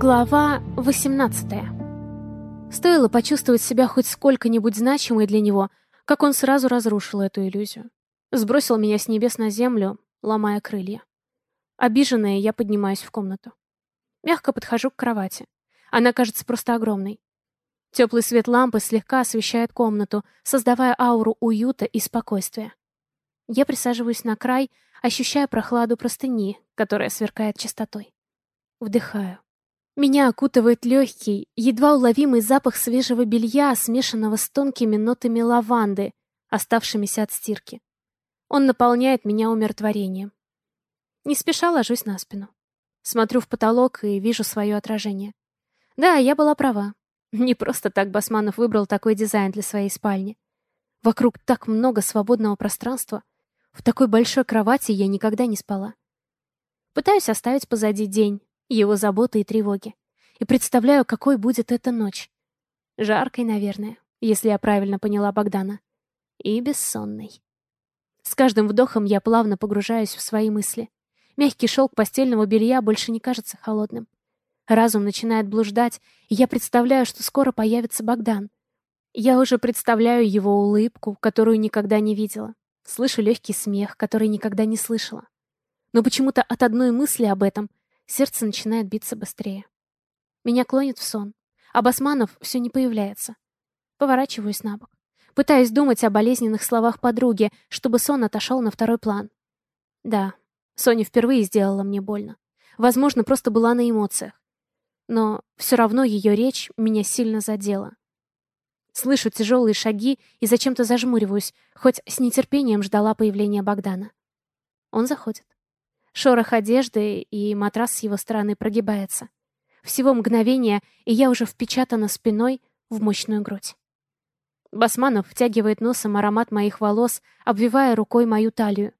Глава 18 Стоило почувствовать себя хоть сколько-нибудь значимой для него, как он сразу разрушил эту иллюзию. Сбросил меня с небес на землю, ломая крылья. Обиженная, я поднимаюсь в комнату. Мягко подхожу к кровати. Она кажется просто огромной. Теплый свет лампы слегка освещает комнату, создавая ауру уюта и спокойствия. Я присаживаюсь на край, ощущая прохладу простыни, которая сверкает чистотой. Вдыхаю. Меня окутывает легкий, едва уловимый запах свежего белья, смешанного с тонкими нотами лаванды, оставшимися от стирки. Он наполняет меня умиротворением. Не спеша ложусь на спину. Смотрю в потолок и вижу свое отражение. Да, я была права. Не просто так Басманов выбрал такой дизайн для своей спальни. Вокруг так много свободного пространства. В такой большой кровати я никогда не спала. Пытаюсь оставить позади день, его заботы и тревоги. И представляю, какой будет эта ночь. Жаркой, наверное, если я правильно поняла Богдана. И бессонной. С каждым вдохом я плавно погружаюсь в свои мысли. Мягкий шелк постельного белья больше не кажется холодным. Разум начинает блуждать, и я представляю, что скоро появится Богдан. Я уже представляю его улыбку, которую никогда не видела. Слышу легкий смех, который никогда не слышала. Но почему-то от одной мысли об этом Сердце начинает биться быстрее. Меня клонит в сон. А Басманов все не появляется. Поворачиваюсь на бок. Пытаюсь думать о болезненных словах подруги, чтобы сон отошел на второй план. Да, Соня впервые сделала мне больно. Возможно, просто была на эмоциях. Но все равно ее речь меня сильно задела. Слышу тяжелые шаги и зачем-то зажмуриваюсь, хоть с нетерпением ждала появления Богдана. Он заходит. Шорох одежды, и матрас с его стороны прогибается. Всего мгновение, и я уже впечатана спиной в мощную грудь. Басманов втягивает носом аромат моих волос, обвивая рукой мою талию.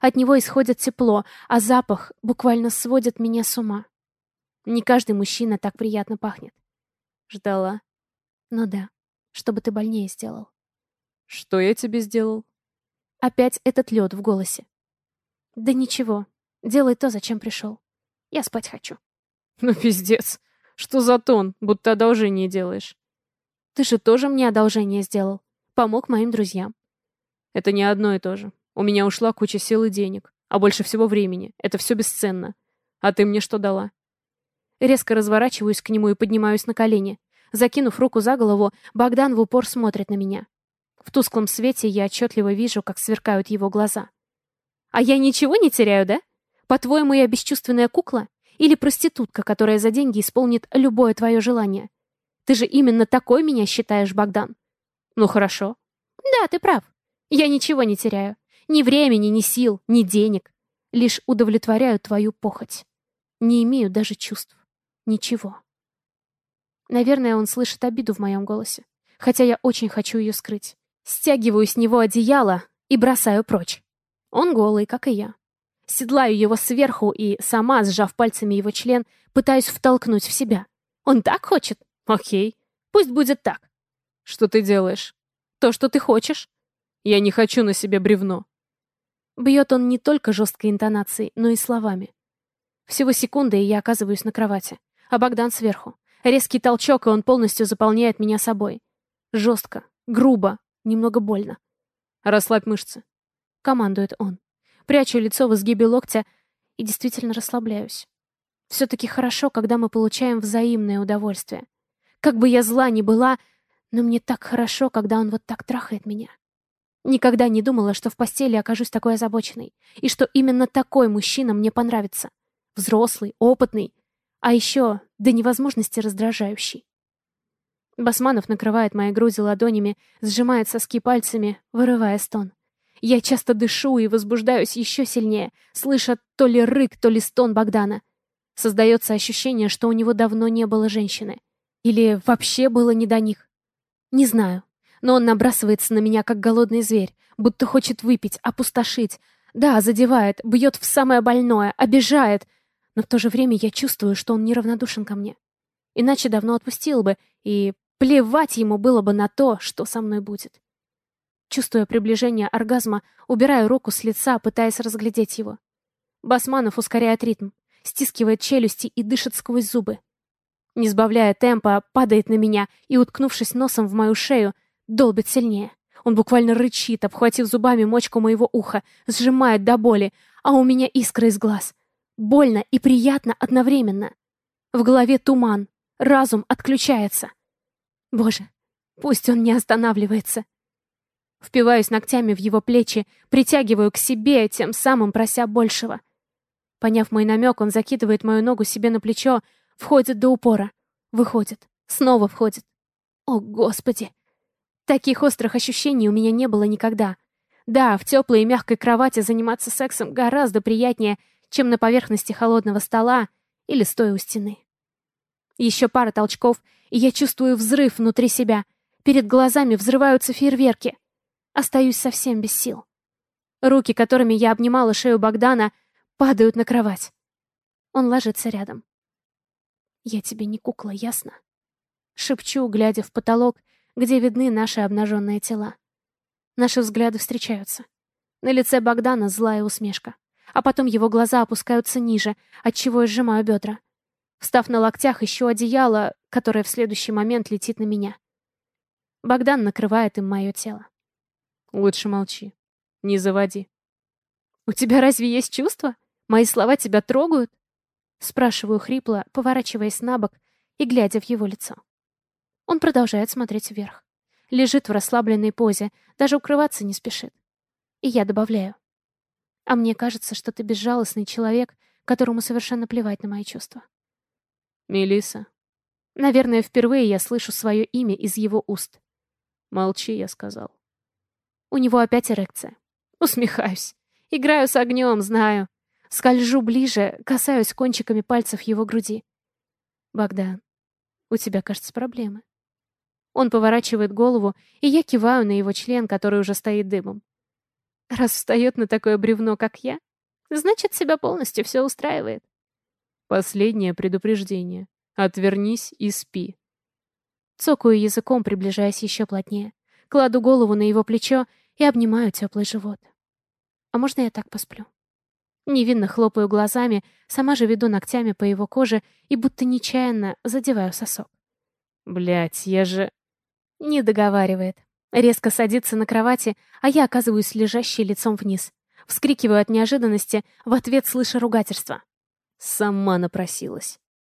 От него исходит тепло, а запах буквально сводит меня с ума. Не каждый мужчина так приятно пахнет. Ждала. Ну да, чтобы ты больнее сделал. Что я тебе сделал? Опять этот лед в голосе. Да ничего, Делай то, зачем пришел. Я спать хочу. Ну, пиздец. Что за тон, будто одолжение делаешь? Ты же тоже мне одолжение сделал. Помог моим друзьям. Это не одно и то же. У меня ушла куча сил и денег, а больше всего времени. Это все бесценно. А ты мне что дала? Резко разворачиваюсь к нему и поднимаюсь на колени. Закинув руку за голову, Богдан в упор смотрит на меня. В тусклом свете я отчетливо вижу, как сверкают его глаза. «А я ничего не теряю, да?» По-твоему, я бесчувственная кукла? Или проститутка, которая за деньги исполнит любое твое желание? Ты же именно такой меня считаешь, Богдан. Ну хорошо. Да, ты прав. Я ничего не теряю. Ни времени, ни сил, ни денег. Лишь удовлетворяю твою похоть. Не имею даже чувств. Ничего. Наверное, он слышит обиду в моем голосе. Хотя я очень хочу ее скрыть. Стягиваю с него одеяло и бросаю прочь. Он голый, как и я. Седлаю его сверху и, сама, сжав пальцами его член, пытаюсь втолкнуть в себя. Он так хочет? Окей. Пусть будет так. Что ты делаешь? То, что ты хочешь. Я не хочу на себе бревно. Бьет он не только жесткой интонацией, но и словами. Всего секунды, и я оказываюсь на кровати. А Богдан сверху. Резкий толчок, и он полностью заполняет меня собой. Жестко, грубо, немного больно. «Расслабь мышцы», — командует он. Прячу лицо в изгибе локтя и действительно расслабляюсь. Все-таки хорошо, когда мы получаем взаимное удовольствие. Как бы я зла ни была, но мне так хорошо, когда он вот так трахает меня. Никогда не думала, что в постели окажусь такой озабоченной, и что именно такой мужчина мне понравится. Взрослый, опытный, а еще до невозможности раздражающий. Басманов накрывает мои груди ладонями, сжимает соски пальцами, вырывая стон. Я часто дышу и возбуждаюсь еще сильнее, слыша то ли рык, то ли стон Богдана. Создается ощущение, что у него давно не было женщины. Или вообще было не до них. Не знаю. Но он набрасывается на меня, как голодный зверь, будто хочет выпить, опустошить. Да, задевает, бьет в самое больное, обижает. Но в то же время я чувствую, что он неравнодушен ко мне. Иначе давно отпустил бы, и плевать ему было бы на то, что со мной будет. Чувствуя приближение оргазма, убираю руку с лица, пытаясь разглядеть его. Басманов ускоряет ритм, стискивает челюсти и дышит сквозь зубы. Не сбавляя темпа, падает на меня и, уткнувшись носом в мою шею, долбит сильнее. Он буквально рычит, обхватив зубами мочку моего уха, сжимает до боли, а у меня искры из глаз. Больно и приятно одновременно. В голове туман, разум отключается. Боже, пусть он не останавливается. Впиваюсь ногтями в его плечи, притягиваю к себе, тем самым прося большего. Поняв мой намек, он закидывает мою ногу себе на плечо, входит до упора, выходит, снова входит. О, Господи! Таких острых ощущений у меня не было никогда. Да, в теплой и мягкой кровати заниматься сексом гораздо приятнее, чем на поверхности холодного стола или стоя у стены. Еще пара толчков, и я чувствую взрыв внутри себя. Перед глазами взрываются фейерверки. Остаюсь совсем без сил. Руки, которыми я обнимала шею Богдана, падают на кровать. Он ложится рядом. «Я тебе не кукла, ясно?» Шепчу, глядя в потолок, где видны наши обнаженные тела. Наши взгляды встречаются. На лице Богдана злая усмешка. А потом его глаза опускаются ниже, отчего я сжимаю бедра. Встав на локтях, ищу одеяло, которое в следующий момент летит на меня. Богдан накрывает им мое тело. Лучше молчи. Не заводи. «У тебя разве есть чувства? Мои слова тебя трогают?» Спрашиваю хрипло, поворачиваясь на бок и глядя в его лицо. Он продолжает смотреть вверх. Лежит в расслабленной позе, даже укрываться не спешит. И я добавляю. А мне кажется, что ты безжалостный человек, которому совершенно плевать на мои чувства. Мелиса. Наверное, впервые я слышу свое имя из его уст. Молчи, я сказал. У него опять эрекция. Усмехаюсь. Играю с огнем, знаю. Скольжу ближе, касаюсь кончиками пальцев его груди. Богдан, у тебя, кажется, проблемы. Он поворачивает голову, и я киваю на его член, который уже стоит дымом. Раз встает на такое бревно, как я, значит, себя полностью все устраивает. Последнее предупреждение. Отвернись и спи. Цокаю языком, приближаясь еще плотнее. Кладу голову на его плечо и обнимаю теплый живот. А можно я так посплю? Невинно хлопаю глазами, сама же веду ногтями по его коже и будто нечаянно задеваю сосок. Блять, я же... Не договаривает. Резко садится на кровати, а я оказываюсь лежащей лицом вниз. Вскрикиваю от неожиданности, в ответ слыша ругательство. Сама напросилась.